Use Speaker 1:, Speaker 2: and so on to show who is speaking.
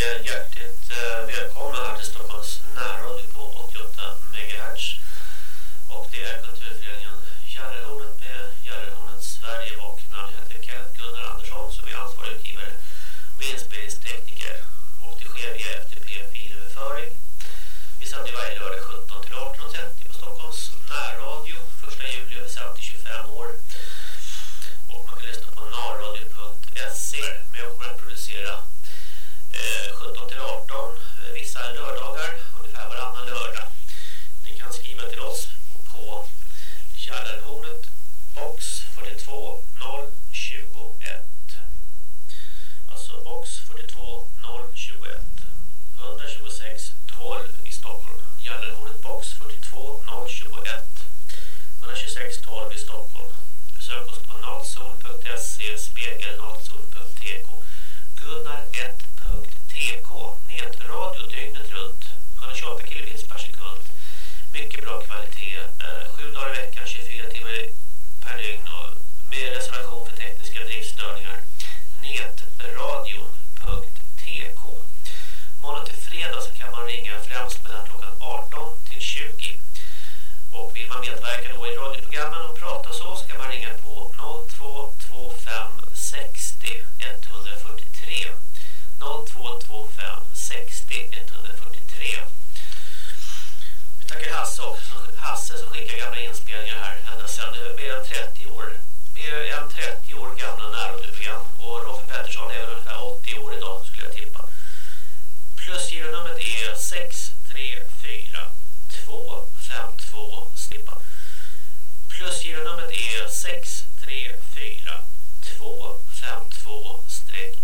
Speaker 1: er hjärtligt eh, välkomna här till Stockholms närradio på 88 MHz. Och det är kulturföreningen Gärrehornet med Gärrehornet Sverige och namnet heter Kent Gunnar Andersson som är ansvarig utgivare och inspelningstekniker. Och det sker via FTP filöverföring. Vi sänder varje lördag 17 till 18.30 på Stockholms närradio. Första juli har vi sänt i 25 år. Och man kan lyssna på narradio.se men jag kommer att producera 17 till 18 vissa lördagar ungefär varannan lördag. Ni kan skriva till oss på Källarhornet box 42 021. Alltså box 42 021. 126 12 i Stockholm. Gällarhornet box 42 021. 126 12 i Stockholm. Besök oss på natsol.se spegelnatsol.tk Gunnar1.tk Nätradio dygnet runt 128 kilobits per sekund. Mycket bra kvalitet eh, sju dagar i veckan, 24 timmar per dygn och med reservation för tekniska driftstörningar. Nätradion.tk. Måndag till fredag så kan man ringa främst mellan klockan 18 till 20 och vill man medverka då i radioprogrammen och prata så så kan man ringa på 0225 60 143 0225 60 143 Vi tackar Hasse också, Hasse som skickar gamla inspelningar här ända sedan eh, mer än 30 år. Mer än 30 år gamla närradioprogram och Roffe Pettersson är väl ungefär 80 år idag skulle jag tippa. Plusgironumret är 634 252 snippa. Plusgironumret är 634 252 streck